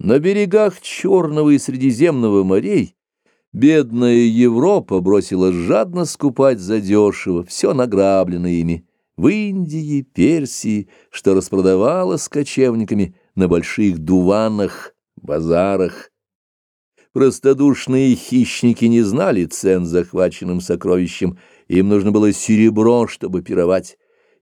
На берегах Черного и Средиземного морей бедная Европа бросила жадно скупать задешево все награбленное ими в Индии, Персии, что распродавала с кочевниками на больших дуванах, базарах. Простодушные хищники не знали цен захваченным сокровищем, им нужно было серебро, чтобы пировать.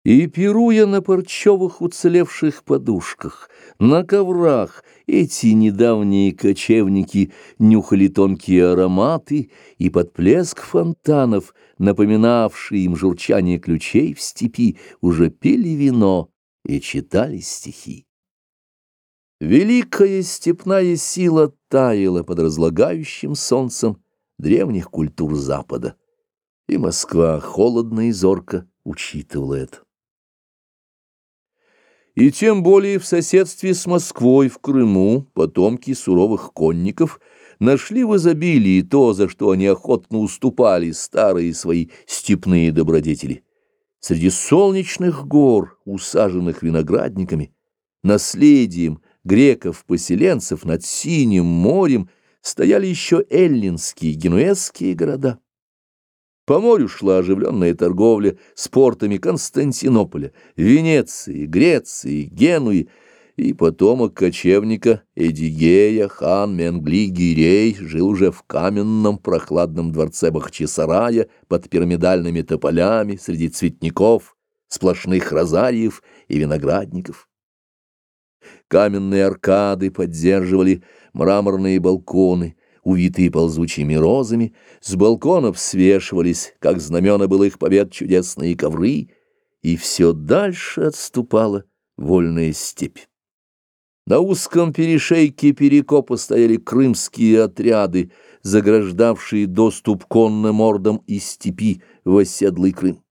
И, пируя на парчевых уцелевших подушках, на коврах, эти недавние кочевники нюхали тонкие ароматы и под плеск фонтанов, напоминавшие им журчание ключей в степи, уже пили вино и читали стихи. Великая степная сила таяла под разлагающим солнцем древних культур Запада, и Москва холодно и зорко учитывала это. И тем более в соседстве с Москвой в Крыму потомки суровых конников нашли в изобилии то, за что они охотно уступали старые свои степные добродетели. Среди солнечных гор, усаженных виноградниками, наследием греков-поселенцев над Синим морем стояли еще эллинские, генуэзские города. По морю шла оживленная торговля с портами Константинополя, Венеции, Греции, Генуи, и потомок кочевника Эдигея, хан Менгли Гирей, жил уже в каменном прохладном дворце Бахчисарая под пирамидальными тополями среди цветников, сплошных розариев и виноградников. Каменные аркады поддерживали мраморные балконы, увитые ползучими розами, с балконов свешивались, как знамена былых побед, чудесные ковры, и все дальше отступала вольная степь. На узком перешейке Перекопа стояли крымские отряды, заграждавшие доступ конным ордам из степи в оседлый Крым.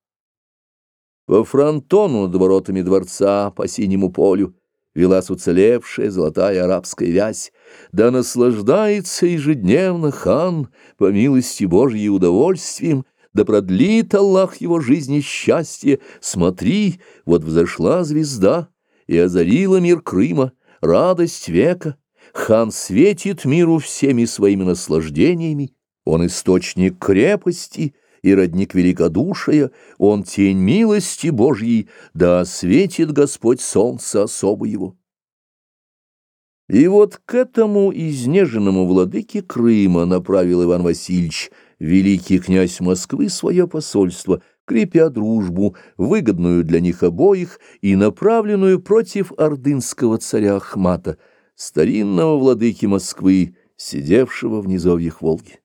Во фронтону над воротами дворца по синему полю велась уцелевшая золотая арабская вязь. Да наслаждается ежедневно хан, по милости Божьей удовольствием, да продлит Аллах его жизни счастье. Смотри, вот взошла звезда и озарила мир Крыма, радость века. Хан светит миру всеми своими наслаждениями, он источник крепости — и родник великодушия, он тень милости Божьей, да осветит Господь солнце особо его. И вот к этому изнеженному владыке Крыма направил Иван Васильевич, великий князь Москвы, свое посольство, крепя дружбу, выгодную для них обоих и направленную против ордынского царя Ахмата, старинного владыки Москвы, сидевшего в низовьях Волги.